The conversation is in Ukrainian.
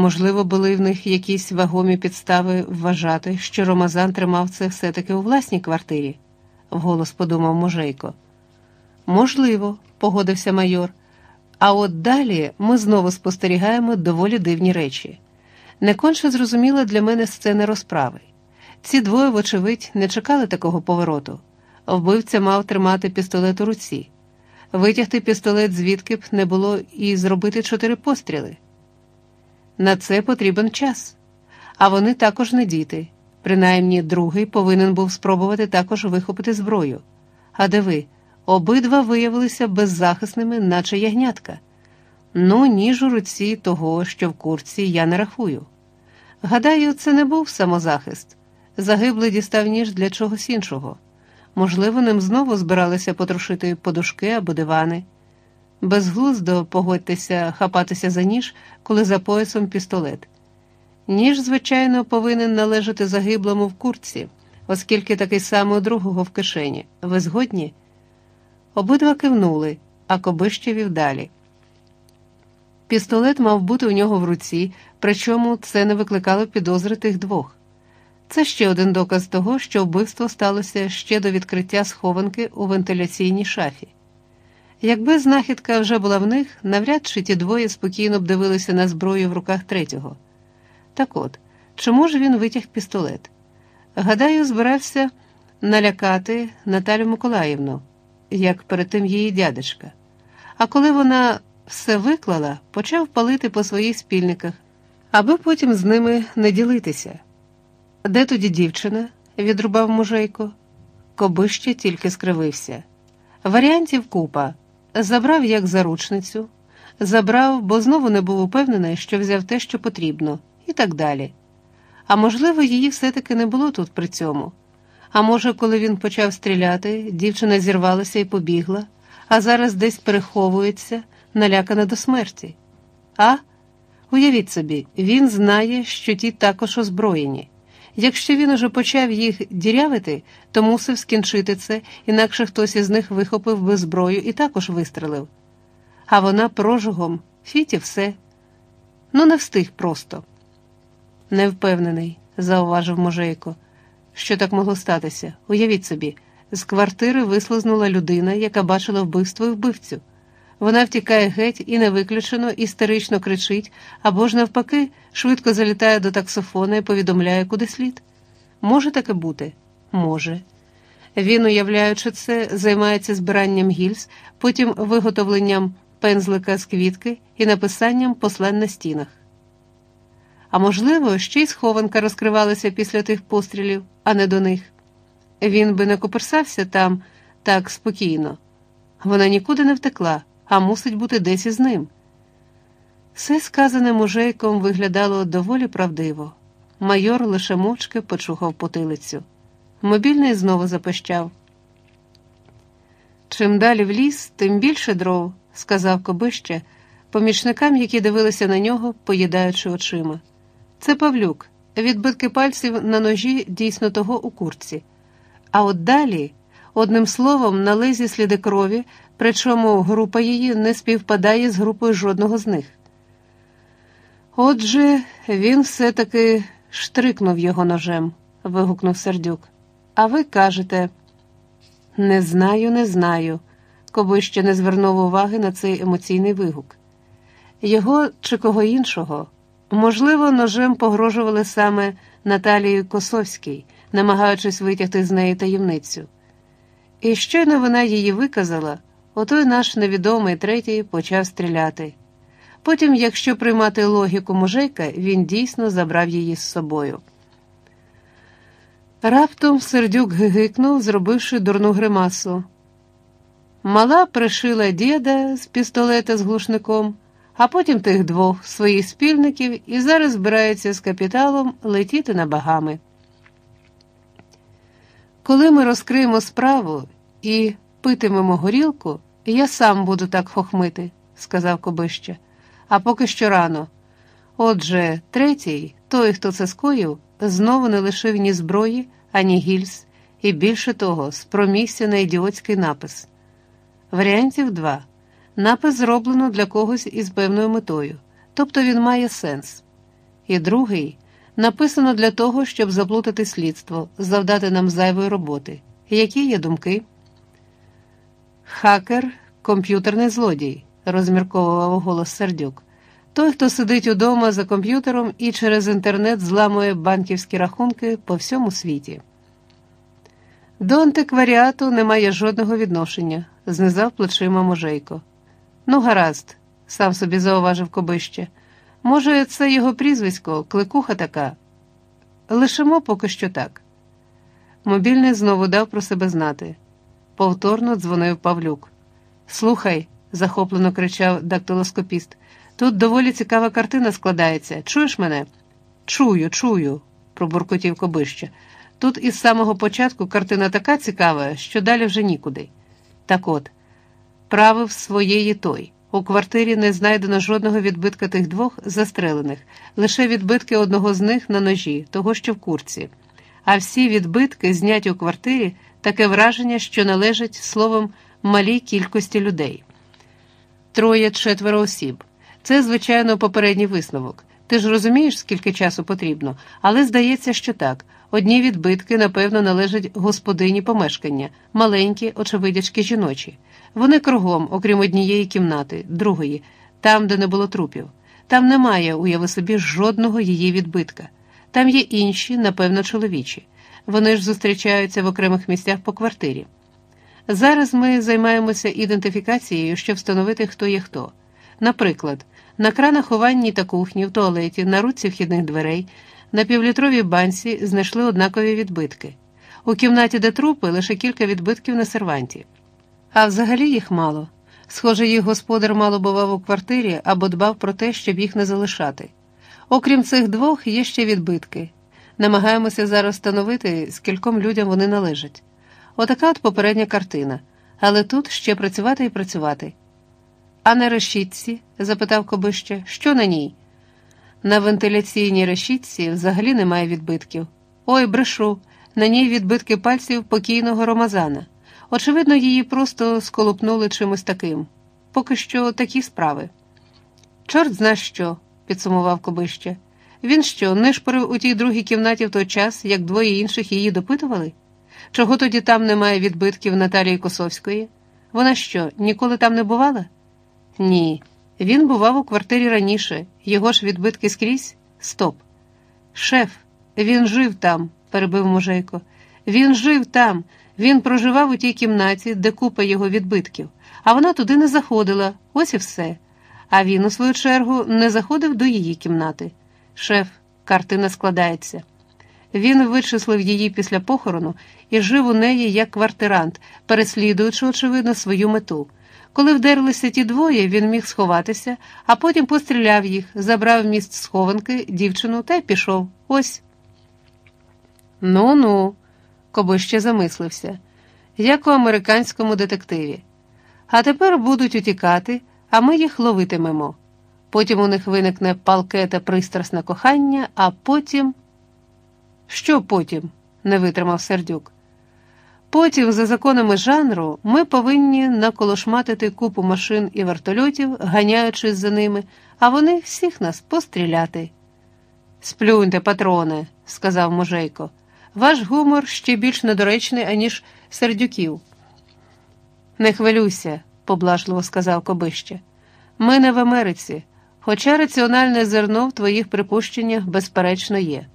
Можливо, були в них якісь вагомі підстави вважати, що Ромазан тримав це все-таки у власній квартирі, вголос подумав Можейко. Можливо, погодився майор. А от далі ми знову спостерігаємо доволі дивні речі. Не конче зрозуміла для мене сцена розправи. Ці двоє, вочевидь, не чекали такого повороту. Вбивця мав тримати пістолет у руці, витягти пістолет звідки б не було і зробити чотири постріли. На це потрібен час, а вони також не діти. Принаймні, другий повинен був спробувати також вихопити зброю. А диви, обидва виявилися беззахисними, наче ягнятка. Ну, ніж у руці того, що в курці, я не рахую. Гадаю, це не був самозахист. Загиблий дістав ніж для чогось іншого. Можливо, ним знову збиралися потрошити подушки або дивани. Безглуздо погодьтеся хапатися за ніж, коли за поясом пістолет. Ніж, звичайно, повинен належати загиблому в куртці, оскільки такий самий у другого в кишені. Ви згодні? Обидва кивнули, а Кобище вів далі. Пістолет мав бути у нього в руці, причому це не викликало підозри тих двох. Це ще один доказ того, що вбивство сталося ще до відкриття схованки у вентиляційній шафі. Якби знахідка вже була в них, навряд чи ті двоє спокійно б дивилися на зброю в руках третього. Так от, чому ж він витяг пістолет? Гадаю, збирався налякати Наталю Миколаївну, як перед тим її дядечка. А коли вона все виклала, почав палити по своїх спільниках, аби потім з ними не ділитися. Де тоді дівчина? відрубав мужейко. Кобище тільки скривився. Варіантів купа. Забрав як заручницю, забрав, бо знову не був упевнений, що взяв те, що потрібно, і так далі. А можливо, її все-таки не було тут при цьому. А може, коли він почав стріляти, дівчина зірвалася і побігла, а зараз десь переховується, налякана до смерті. А? Уявіть собі, він знає, що ті також озброєні. Якщо він уже почав їх дірявити, то мусив скінчити це, інакше хтось із них вихопив би зброю і також вистрелив. А вона прожигом, фіті все. Ну, не встиг просто. Не впевнений, зауважив Можейко. Що так могло статися? Уявіть собі, з квартири вислизнула людина, яка бачила вбивство і вбивцю. Вона втікає геть і не виключено, істерично кричить, або ж, навпаки, швидко залітає до таксофона і повідомляє, куди слід. Може таке бути? Може. Він, уявляючи це, займається збиранням гільз, потім виготовленням пензлика з квітки і написанням послань на стінах. А можливо, ще й схованка розкривалася після тих пострілів, а не до них. Він би не коперсався там так спокійно. Вона нікуди не втекла а мусить бути десь із ним. Все сказане мужейком виглядало доволі правдиво. Майор лише мовчки почухав потилицю. Мобільний знову запищав. Чим далі в ліс, тим більше дров, сказав Кобище, помічникам, які дивилися на нього, поїдаючи очима. Це Павлюк, відбитки пальців на ножі дійсно того у курці. А от далі, одним словом, на лезі сліди крові, причому група її не співпадає з групою жодного з них. Отже, він все-таки штрикнув його ножем, вигукнув сердюк. А ви кажете, не знаю, не знаю, коби ще не звернув уваги на цей емоційний вигук. Його чи кого іншого, можливо, ножем погрожували саме Наталії Косовській, намагаючись витягти з неї таємницю. І щойно вона її виказала. Отой наш невідомий третій почав стріляти. Потім, якщо приймати логіку мужейка, він дійсно забрав її з собою. Раптом сердюк гигикнув, зробивши дурну гримасу. Мала пришила діда з пістолета з глушником, а потім тих двох своїх спільників і зараз збирається з капіталом летіти на багами. Коли ми розкриємо справу і питимемо горілку, я сам буду так хохмити, сказав Кобище, а поки що рано. Отже, третій, той, хто це скоїв, знову не лишив ні зброї, ані гільз, і більше того, спромігся на ідіотський напис. Варіантів два. Напис зроблено для когось із певною метою, тобто він має сенс. І другий написано для того, щоб заплутати слідство, завдати нам зайвої роботи. Які є думки? Хакер, комп'ютерний злодій, розмірковував голос Сердюк. Той, хто сидить удома за комп'ютером і через інтернет зламує банківські рахунки по всьому світі. До антикваріату немає жодного відношення, знизав плечима Можейко. Ну, гаразд, сам собі зауважив Кобище. Може, це його прізвисько, кликуха така. Лишимо поки що так. Мобільний знову дав про себе знати. Повторно дзвонив Павлюк. Слухай, захоплено кричав дактилоскопіст. Тут доволі цікава картина складається. Чуєш мене? Чую, чую, пробуркотів Кобище. Тут із самого початку картина така цікава, що далі вже нікуди. Так от, правив своєї той. У квартирі не знайдено жодного відбитка тих двох застрелених, лише відбитки одного з них на ножі, того що в курці. А всі відбитки, зняті у квартирі, таке враження, що належать словом малій кількості людей. Троє четверо осіб. Це, звичайно, попередній висновок. Ти ж розумієш, скільки часу потрібно, але здається, що так. Одні відбитки, напевно, належать господині помешкання, маленькі, очевидячки жіночі. Вони кругом, окрім однієї кімнати, другої, там, де не було трупів. Там немає, уяви собі, жодного її відбитка. Там є інші, напевно, чоловічі. Вони ж зустрічаються в окремих місцях по квартирі. Зараз ми займаємося ідентифікацією, щоб встановити, хто є хто. Наприклад, на кранах у ванні та кухні, в туалеті, на руці вхідних дверей, на півлітровій банці знайшли однакові відбитки. У кімнаті, де трупи, лише кілька відбитків на серванті. А взагалі їх мало. Схоже, їх господар мало бував у квартирі або дбав про те, щоб їх не залишати. Окрім цих двох, є ще відбитки. Намагаємося зараз встановити, скільком людям вони належать. Отака от попередня картина, але тут ще працювати і працювати. А на решітці? запитав Кобище, що на ній? На вентиляційній решітці взагалі немає відбитків. Ой, брешу, на ній відбитки пальців покійного Ромазана. Очевидно, її просто сколупнули чимось таким. Поки що такі справи. Чорт зна що, підсумував Кобище. Він що, нишпорив у тій другій кімнаті в той час, як двоє інших її допитували? Чого тоді там немає відбитків Наталії Косовської? Вона що, ніколи там не бувала? Ні. Він бував у квартирі раніше, його ж відбитки скрізь? Стоп. Шеф, він жив там, перебив мужейко. Він жив там, він проживав у тій кімнаті, де купа його відбитків, а вона туди не заходила, ось і все. А він, у свою чергу, не заходив до її кімнати. Шеф, картина складається. Він вичислив її після похорону і жив у неї як квартирант, переслідуючи, очевидно, свою мету. Коли вдерлися ті двоє, він міг сховатися, а потім постріляв їх, забрав міст схованки, дівчину та й пішов. Ось. Ну ну, Кобище замислився, як у американському детективі. А тепер будуть утікати, а ми їх ловитимемо. Потім у них виникне палке та пристрасне кохання, а потім. Що потім? не витримав сердюк. Потім, за законами жанру, ми повинні наколошматити купу машин і вертольотів, ганяючись за ними, а вони всіх нас постріляти. Сплюньте, патроне, сказав Можейко. Ваш гумор ще більш недоречний, аніж сердюків. Не хвилюйся, поблажливо сказав Кобище. Ми не в Америці, хоча раціональне зерно в твоїх припущеннях, безперечно, є.